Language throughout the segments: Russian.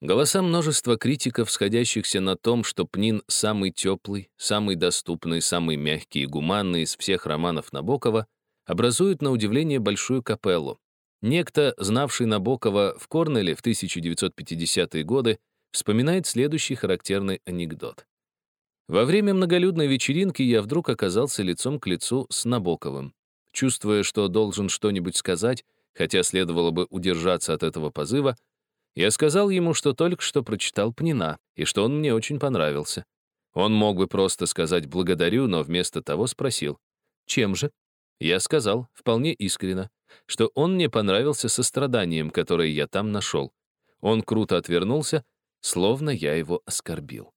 Голоса множества критиков, сходящихся на том, что Пнин самый теплый, самый доступный, самый мягкий и гуманный из всех романов Набокова, образуют, на удивление, большую капеллу. Некто, знавший Набокова в Корнеле в 1950-е годы, вспоминает следующий характерный анекдот. Во время многолюдной вечеринки я вдруг оказался лицом к лицу с Набоковым. Чувствуя, что должен что-нибудь сказать, хотя следовало бы удержаться от этого позыва, я сказал ему, что только что прочитал Пнина, и что он мне очень понравился. Он мог бы просто сказать «благодарю», но вместо того спросил «Чем же?» Я сказал, вполне искренно, что он мне понравился состраданием, которое я там нашел. Он круто отвернулся, словно я его оскорбил.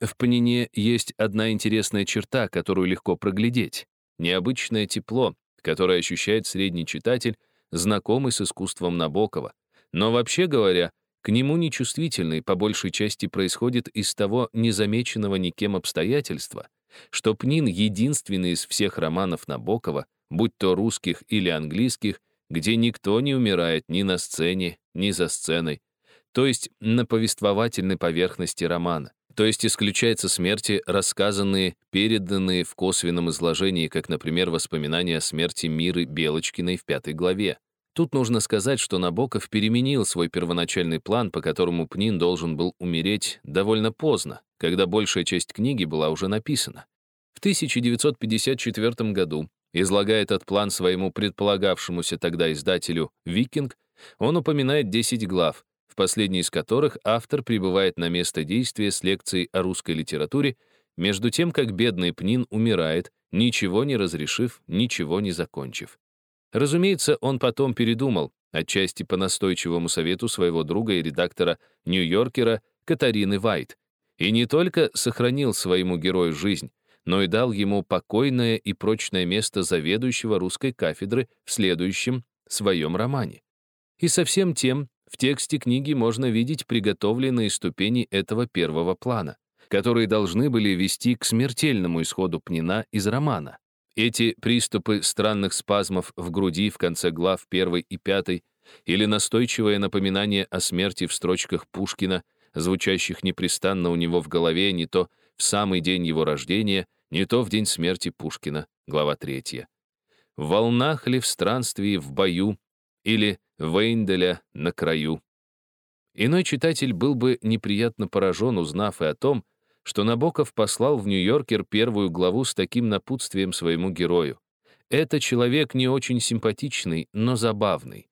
В Пнине есть одна интересная черта, которую легко проглядеть. Необычное тепло, которое ощущает средний читатель, знакомый с искусством Набокова, но вообще говоря, к нему нечувствительный по большей части происходит из того незамеченного никем обстоятельства, что Пнин единственный из всех романов Набокова, будь то русских или английских, где никто не умирает ни на сцене, ни за сценой, то есть на повествовательной поверхности романа, то есть исключается смерти, рассказанные, переданные в косвенном изложении, как, например, воспоминания о смерти Миры Белочкиной в пятой главе. Тут нужно сказать, что Набоков переменил свой первоначальный план, по которому Пнин должен был умереть довольно поздно, когда большая часть книги была уже написана. В 1954 году, излагая этот план своему предполагавшемуся тогда издателю «Викинг», он упоминает 10 глав, в последней из которых автор прибывает на место действия с лекцией о русской литературе, между тем, как бедный Пнин умирает, ничего не разрешив, ничего не закончив. Разумеется, он потом передумал, отчасти по настойчивому совету своего друга и редактора Нью-Йоркера Катарины Вайт, и не только сохранил своему герою жизнь, но и дал ему покойное и прочное место заведующего русской кафедры в следующем своем романе. И совсем тем в тексте книги можно видеть приготовленные ступени этого первого плана, которые должны были вести к смертельному исходу Пнина из романа. Эти приступы странных спазмов в груди в конце глав 1 и 5 или настойчивое напоминание о смерти в строчках Пушкина, звучащих непрестанно у него в голове не то в самый день его рождения, не то в день смерти Пушкина, глава 3. В волнах ли в странствии в бою или Вейнделя на краю. Иной читатель был бы неприятно поражен, узнав и о том, что Набоков послал в Нью-Йоркер первую главу с таким напутствием своему герою. Это человек не очень симпатичный, но забавный.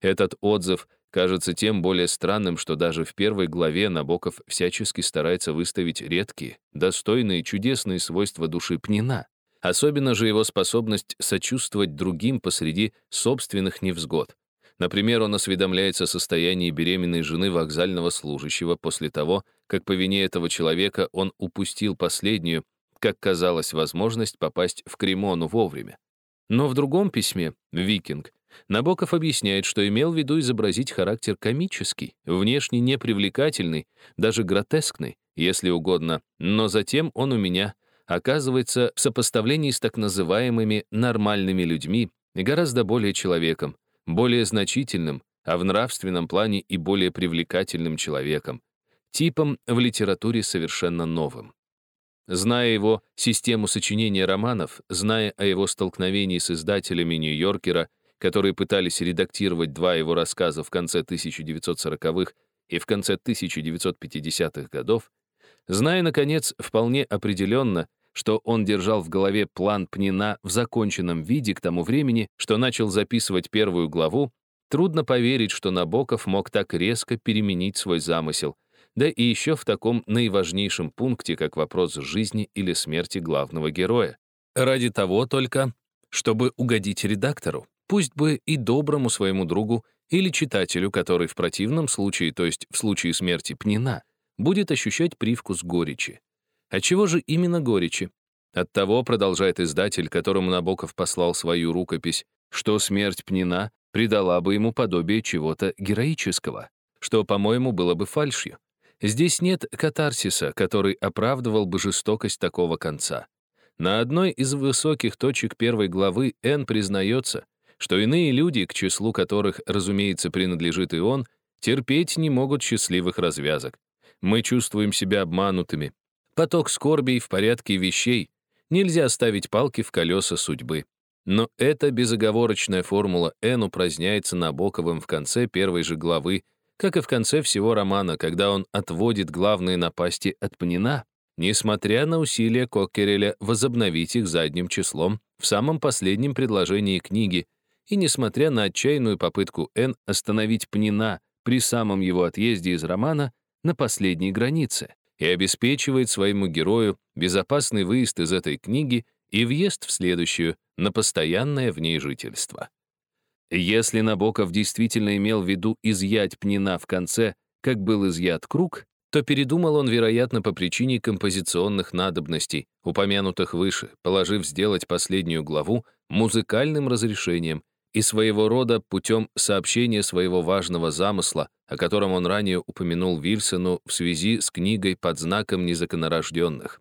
Этот отзыв кажется тем более странным, что даже в первой главе Набоков всячески старается выставить редкие, достойные, чудесные свойства души Пнина. Особенно же его способность сочувствовать другим посреди собственных невзгод. Например, он осведомляется о состоянии беременной жены вокзального служащего после того, как по вине этого человека он упустил последнюю, как казалось, возможность попасть в Кремону вовремя. Но в другом письме, «Викинг», Набоков объясняет, что имел в виду изобразить характер комический, внешне непривлекательный, даже гротескный, если угодно, но затем он у меня оказывается в сопоставлении с так называемыми нормальными людьми гораздо более человеком, более значительным, а в нравственном плане и более привлекательным человеком, типом в литературе совершенно новым. Зная его систему сочинения романов, зная о его столкновении с издателями Нью-Йоркера, которые пытались редактировать два его рассказа в конце 1940-х и в конце 1950-х годов, зная, наконец, вполне определенно, что он держал в голове план Пнина в законченном виде к тому времени, что начал записывать первую главу, трудно поверить, что Набоков мог так резко переменить свой замысел, да и еще в таком наиважнейшем пункте, как вопрос жизни или смерти главного героя. Ради того только, чтобы угодить редактору, пусть бы и доброму своему другу или читателю, который в противном случае, то есть в случае смерти Пнина, будет ощущать привкус горечи. От чего же именно горечи? От того, продолжает издатель, которому Набоков послал свою рукопись, что смерть Пнина придала бы ему подобие чего-то героического, что, по-моему, было бы фальшью. Здесь нет катарсиса, который оправдывал бы жестокость такого конца. На одной из высоких точек первой главы Н признается, что иные люди, к числу которых, разумеется, принадлежит и он, терпеть не могут счастливых развязок. Мы чувствуем себя обманутыми. Поток скорбей в порядке вещей. Нельзя ставить палки в колеса судьбы. Но эта безоговорочная формула Н упраздняется Набоковым в конце первой же главы, как и в конце всего романа, когда он отводит главные напасти от Пнина, несмотря на усилия Коккереля возобновить их задним числом в самом последнем предложении книги, и несмотря на отчаянную попытку Н остановить Пнина при самом его отъезде из романа на последней границе, и обеспечивает своему герою безопасный выезд из этой книги и въезд в следующую на постоянное в ней жительство. Если Набоков действительно имел в виду изъять Пнина в конце, как был изъят круг, то передумал он, вероятно, по причине композиционных надобностей, упомянутых выше, положив сделать последнюю главу музыкальным разрешением и своего рода путем сообщения своего важного замысла, о котором он ранее упомянул Вильсону в связи с книгой под знаком незаконорожденных.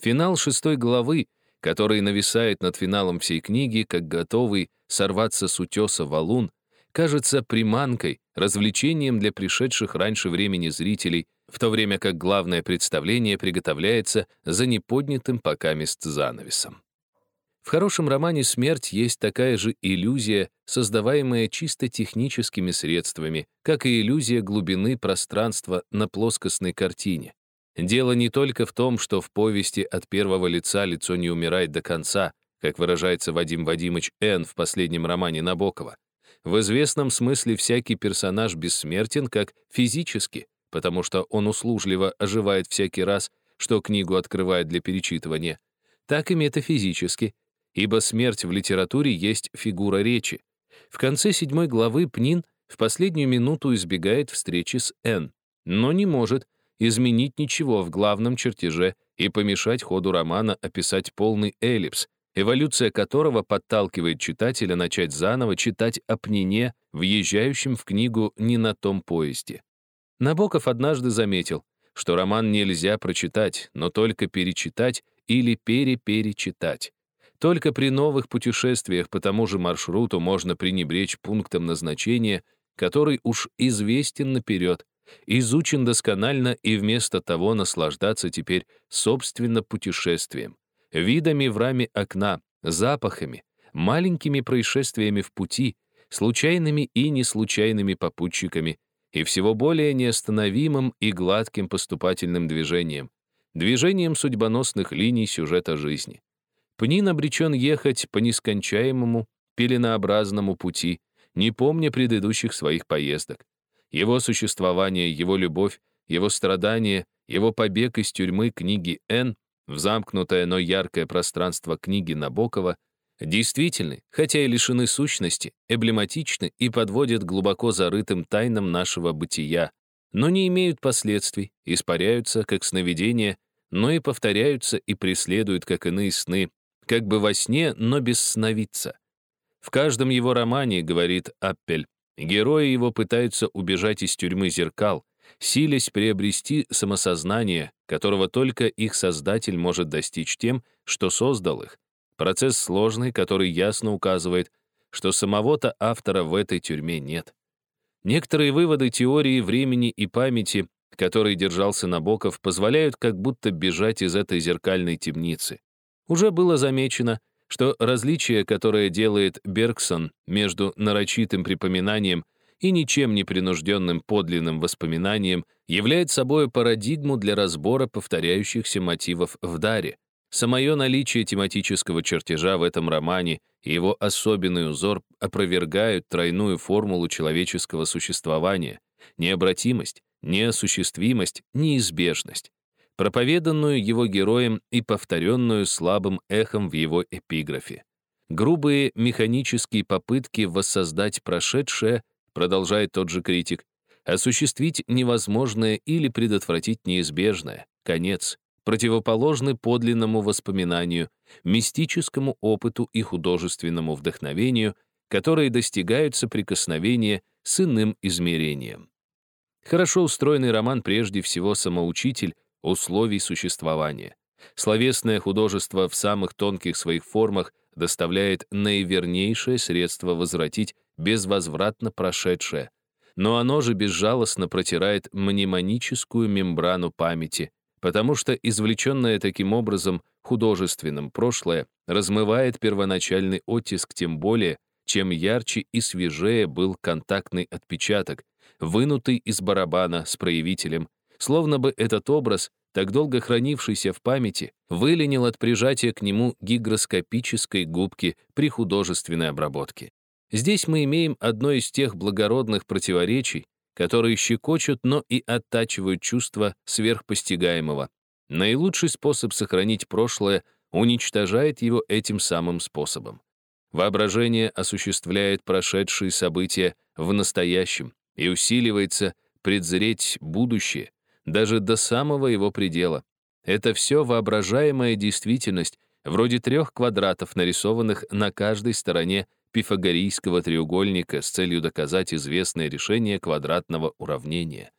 Финал шестой главы который нависает над финалом всей книги, как готовый сорваться с утеса валун, кажется приманкой, развлечением для пришедших раньше времени зрителей, в то время как главное представление приготовляется за неподнятым покамест занавесом. В хорошем романе «Смерть» есть такая же иллюзия, создаваемая чисто техническими средствами, как и иллюзия глубины пространства на плоскостной картине. Дело не только в том, что в повести от первого лица лицо не умирает до конца, как выражается Вадим Вадимович Н. в последнем романе Набокова. В известном смысле всякий персонаж бессмертен как физически, потому что он услужливо оживает всякий раз, что книгу открывает для перечитывания, так и метафизически, ибо смерть в литературе есть фигура речи. В конце седьмой главы Пнин в последнюю минуту избегает встречи с Н, но не может, изменить ничего в главном чертеже и помешать ходу романа описать полный эллипс, эволюция которого подталкивает читателя начать заново читать о пнине, въезжающем в книгу не на том поезде. Набоков однажды заметил, что роман нельзя прочитать, но только перечитать или переперечитать. Только при новых путешествиях по тому же маршруту можно пренебречь пунктом назначения, который уж известен наперед, изучен досконально и вместо того наслаждаться теперь собственно путешествием, видами в раме окна, запахами, маленькими происшествиями в пути, случайными и неслучайными попутчиками и всего более неостановимым и гладким поступательным движением, движением судьбоносных линий сюжета жизни. Пнин обречен ехать по нескончаемому, пеленообразному пути, не помня предыдущих своих поездок. Его существование, его любовь, его страдания, его побег из тюрьмы книги Н в замкнутое, но яркое пространство книги Набокова действительны, хотя и лишены сущности, эмблематичны и подводят глубоко зарытым тайнам нашего бытия, но не имеют последствий, испаряются, как сновидения, но и повторяются и преследуют, как иные сны, как бы во сне, но без сновидца. В каждом его романе, говорит Аппель, Герои его пытаются убежать из тюрьмы зеркал, силясь приобрести самосознание, которого только их создатель может достичь тем, что создал их. Процесс сложный, который ясно указывает, что самого-то автора в этой тюрьме нет. Некоторые выводы теории времени и памяти, которой держался Набоков, позволяют как будто бежать из этой зеркальной темницы. Уже было замечено, что различие, которое делает Бергсон между нарочитым припоминанием и ничем не принужденным подлинным воспоминанием, является собой парадигму для разбора повторяющихся мотивов в даре. Самое наличие тематического чертежа в этом романе и его особенный узор опровергают тройную формулу человеческого существования — необратимость, неосуществимость, неизбежность проповеданную его героем и повторенную слабым эхом в его эпиграфе. Грубые механические попытки воссоздать прошедшее, продолжает тот же критик, осуществить невозможное или предотвратить неизбежное, конец, противоположны подлинному воспоминанию, мистическому опыту и художественному вдохновению, которые достигают соприкосновения с иным измерением. Хорошо устроенный роман прежде всего самоучитель, условий существования. Словесное художество в самых тонких своих формах доставляет наивернейшее средство возвратить безвозвратно прошедшее, но оно же безжалостно протирает мнемоническую мембрану памяти, потому что извлеченное таким образом художественным прошлое размывает первоначальный оттиск тем более, чем ярче и свежее был контактный отпечаток, вынутый из барабана с проявителем, словно бы этот образ, так долго хранившийся в памяти, выленил от прижатия к нему гигроскопической губки при художественной обработке. Здесь мы имеем одно из тех благородных противоречий, которые щекочут, но и оттачивают чувство сверхпостигаемого. Наилучший способ сохранить прошлое уничтожает его этим самым способом. Воображение осуществляет прошедшие события в настоящем и усиливается предзреть будущее, даже до самого его предела. Это все воображаемая действительность, вроде трех квадратов, нарисованных на каждой стороне пифагорейского треугольника с целью доказать известное решение квадратного уравнения.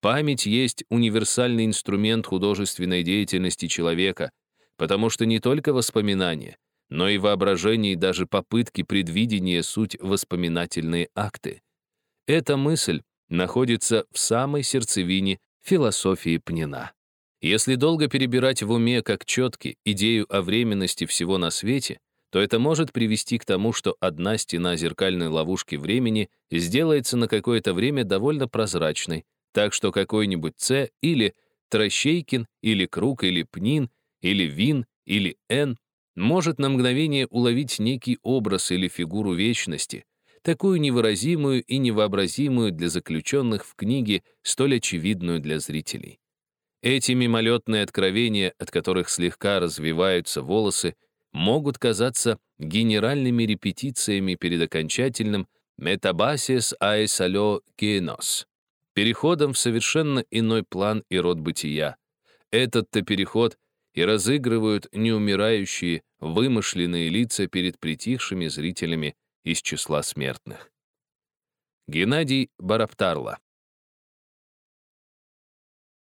Память есть универсальный инструмент художественной деятельности человека, потому что не только воспоминания, но и воображение и даже попытки предвидения суть воспоминательные акты. Эта мысль находится в самой сердцевине философии Пнина. Если долго перебирать в уме как четки идею о временности всего на свете, то это может привести к тому, что одна стена зеркальной ловушки времени сделается на какое-то время довольно прозрачной, так что какой-нибудь С или Трощейкин, или Круг, или Пнин, или Вин, или Н может на мгновение уловить некий образ или фигуру вечности, такую невыразимую и невообразимую для заключенных в книге, столь очевидную для зрителей. Эти мимолетные откровения, от которых слегка развиваются волосы, могут казаться генеральными репетициями перед окончательным «метабасис аэсалё генос» переходом в совершенно иной план и род бытия. Этот-то переход и разыгрывают неумирающие, вымышленные лица перед притихшими зрителями из числа смертных. Геннадий Бараптарла